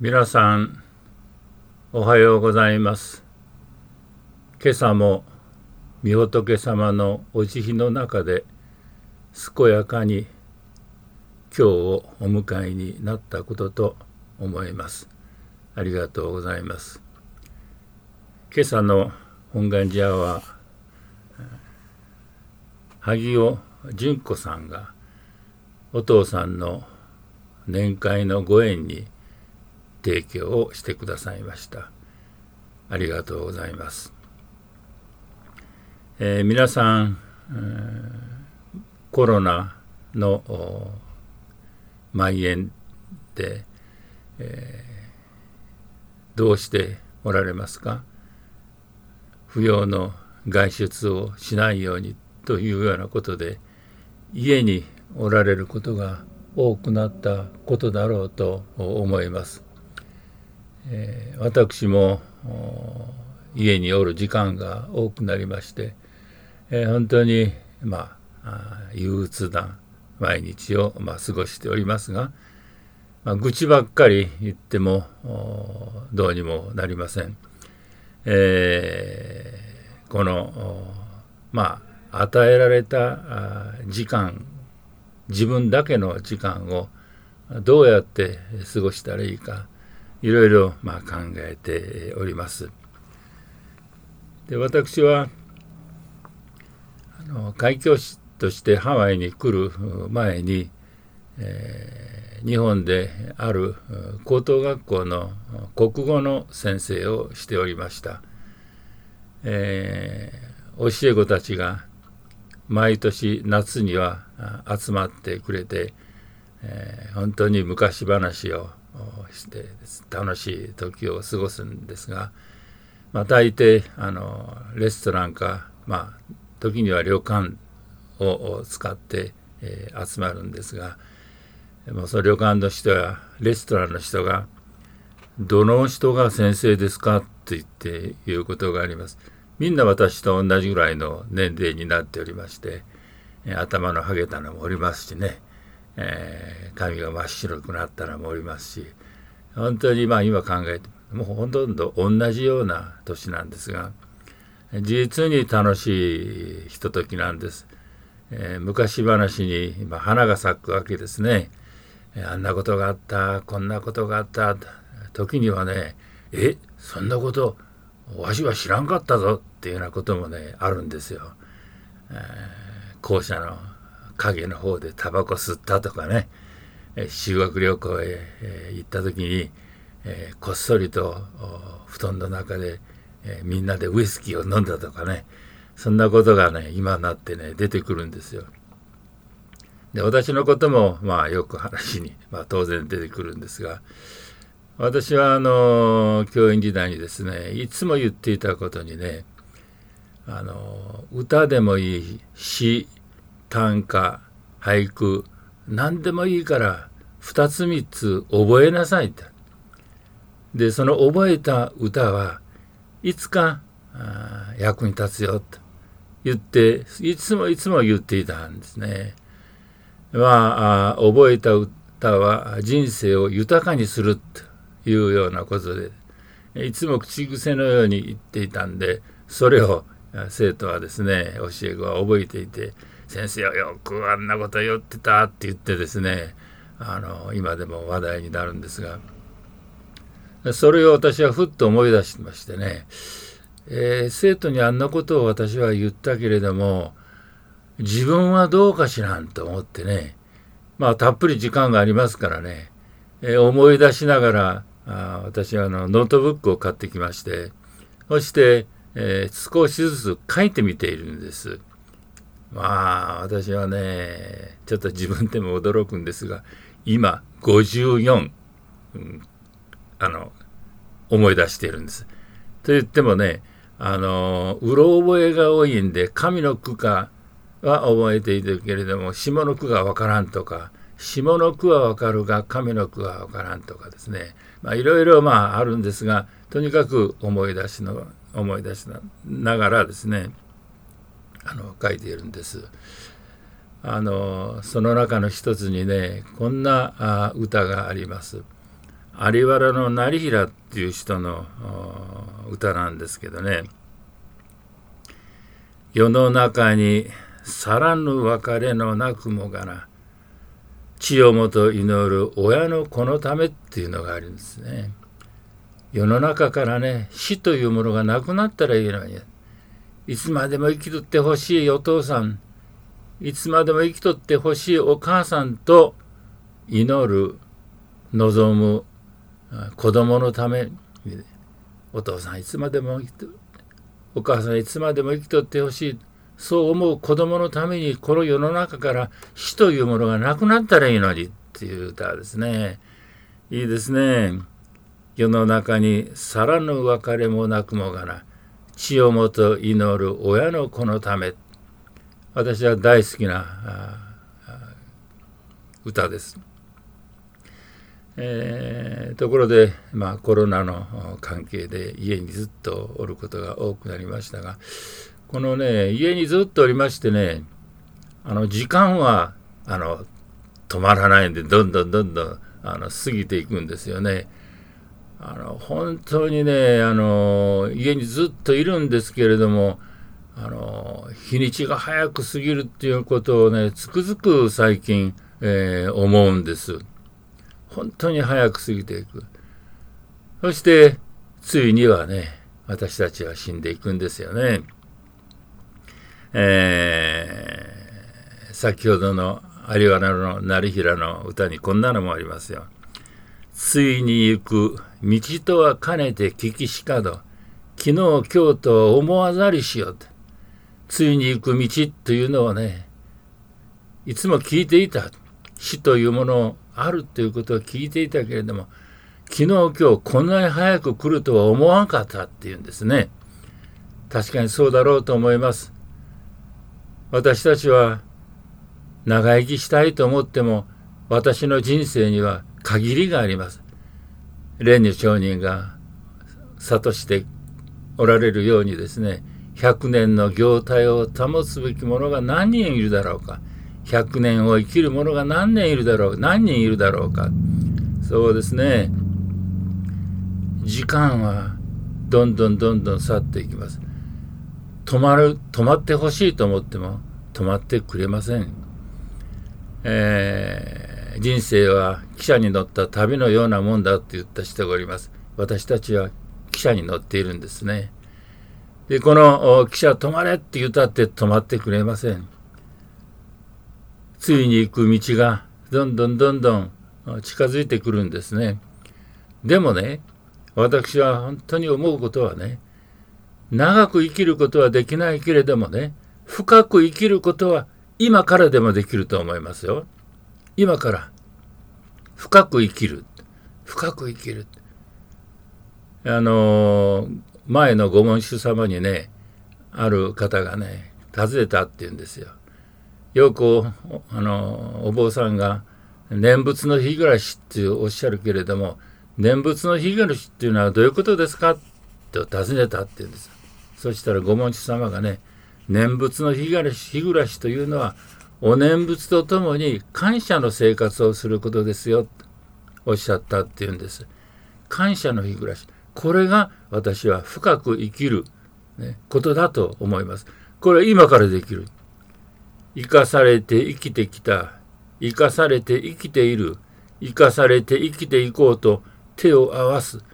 皆さんおはようございます。今朝も御仏様のお慈悲の中で健やかに今日をお迎えになったことと思います。ありがとうございます。今朝の本願寺は萩尾純子さんがお父さんの年会のご縁に提供をしてくださいました。ありがとうございます、えー、皆さん、えー、コロナの蔓延で、えー、どうしておられますか？不要の外出をしないようにというようなことで家におられることが多くなったことだろうと思います。えー、私も家におる時間が多くなりまして、えー、本当にまあ憂鬱な毎日を、まあ、過ごしておりますが、まあ、愚痴ばっかり言ってもどうにもなりません。えー、このまあ与えられた時間自分だけの時間をどうやって過ごしたらいいかいろいろまあ考えております。で私はあの海教師としてハワイに来る前に、えー、日本である高等学校の国語の先生をしておりました。えー、教え子たちが毎年夏には集まってくれて、えー、本当に昔話をして楽しい時を過ごすんですが、まあ、大抵あのレストランか、まあ、時には旅館を使って、えー、集まるんですがもうその旅館の人やレストランの人が「どの人が先生ですか?」と言って言うことがあります。みんな私と同じぐらいの年齢になっておりまして、頭のハゲたのもおりますしね、えー、髪が真っ白くなったのもおりますし本当にまあ今考えてもうほとんど同じような年なんですが実に楽しいひとときなんです、えー、昔話に今花が咲くわけですね、え、あんなことがあったこんなことがあった時にはねえそんなことわしは知らんかったぞっていうようなこともねあるんですよ。えー、校舎の影の方でタバコ吸ったとかね、え、修学旅行へ、え、行った時に、えこっそりと布団の中で、えみんなでウイスキーを飲んだとかねそんなことがね今になってね出てくるんですよ。で私のこともまあよく話に、まあ、当然出てくるんですが私はあの教員時代にですねいつも言っていたことにねあの歌でもいい詩短歌俳句何でもいいから2つ3つ覚えなさいってでその覚えた歌はいつか役に立つよと言っていつもいつも言っていたんですね。まあ覚えた歌は人生を豊かにするというようなことでいつも口癖のように言っていたんでそれを生徒はですね教え子は覚えていて先生はよくあんなこと言ってたって言ってですねあの今でも話題になるんですがそれを私はふっと思い出しましてね、えー、生徒にあんなことを私は言ったけれども自分はどうかしらんと思ってねまあたっぷり時間がありますからね、えー、思い出しながらあ私はあのノートブックを買ってきましてそして、えー、少しずつ書いてみているんです。まあ私はねちょっと自分でも驚くんですが今54、うん、あの思い出しているんです。と言ってもねあのうろ覚えが多いんで上の句かは覚えているけれども下の句がわからんとか下の句はわかるが上の句はわからんとかですねいろいろまああるんですがとにかく思い出しの思い出しながらですねあの書いているんです。あのその中の一つにねこんな歌があります。有原の成平っていう人の歌なんですけどね世の中にさらぬ別れのなくもがな血をもと祈る親の子のためっていうのがあるんですね。世の中からね死というものがなくなったらいいのにいつまでも生きとってほしいお父さん。いつまでも生きとってほしいお母さんと祈る望む子供のため。お父さんいつまでも生きとお母さんいつまでも生きとってほしい。そう思う子供のためにこの世の中から死というものがなくなったらいいのに。っていう歌ですね。いいですね。世の中にさらぬ別れもなくもがな。血をもと祈る親の子のため私は大好きな歌です。えー、ところで、まあ、コロナの関係で家にずっとおることが多くなりましたがこのね家にずっとおりましてねあの時間はあの止まらないんでどんどんどんどんあの過ぎていくんですよね。あの本当にねあの家にずっといるんですけれどもあの日にちが早く過ぎるっていうことをねつくづく最近、えー、思うんです。本当に早く過ぎていく。そしてついにはね私たちは死んでいくんですよね。えー、先ほどの有原の成平の歌にこんなのもありますよ。ついに行く道とは兼ねて聞きしかど昨日今日と思わざりしよと。ついに行く道というのをねいつも聞いていた死というものあるということを聞いていたけれども昨日今日こんなに早く来るとは思わんかったっていうんですね。確かにそうだろうと思います。私たちは長生きしたいと思っても私の人生には限りがあります。蓮如上人が諭しておられるようにですね、100年の業態を保つべき者が何人いるだろうか。100年を生きる者が何年いるだろう何人いるだろうか。そうですね。時間はどんどんどんどん去っていきます。止まる、止まってほしいと思っても止まってくれません。えー人生は汽車に乗った旅のようなもんだって言った人がおります。私たちは汽車に乗っているんですね。で、この汽車止まれって言ったって止まってくれません。ついに行く道がどんどんどんどん近づいてくるんですね。でもね、私は本当に思うことはね、長く生きることはできないけれどもね、深く生きることは今からでもできると思いますよ。今から深く生きる深く生きるあの前の御門主様にねある方がね訪ねたって言うんですよ。よくあのお坊さんが念仏の日暮らしっておっしゃるけれども念仏の日暮らしっていうのはどういうことですか？と尋ねたって言うんです。そしたら御門主様がね念仏の日暮らし日暮らしというのはお念仏とともに感謝の生活をすることですよ、おっしゃったっていうんです。感謝の日暮らし。これが私は深く生きる、ね、ことだと思います。これは今からできる。生かされて生きてきた。生かされて生きている。生かされて生きていこうと手を合わす。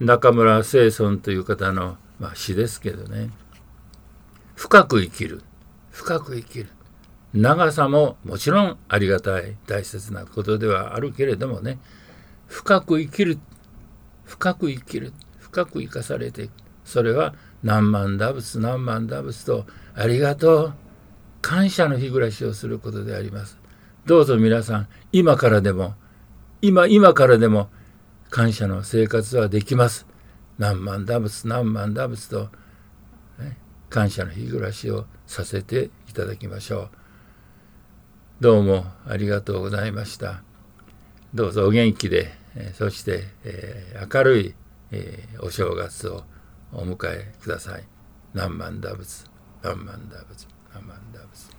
中村清尊という方の、まあ、詩ですけどね。深く生きる。深く生きる。長さももちろんありがたい大切なことではあるけれどもね深く生きる深く生きる深く生かされていくそれは何万打仏何万打仏とありがとう感謝の日暮らしをすることでありますどうぞ皆さん今からでも今今からでも感謝の生活はできます何万打仏何万打仏と、ね、感謝の日暮らしをさせていただきましょう。どうもありがとうございました。どうぞお元気で、そして、え、明るい、え、お正月をお迎えください。何万打仏、何万打仏、何万打仏。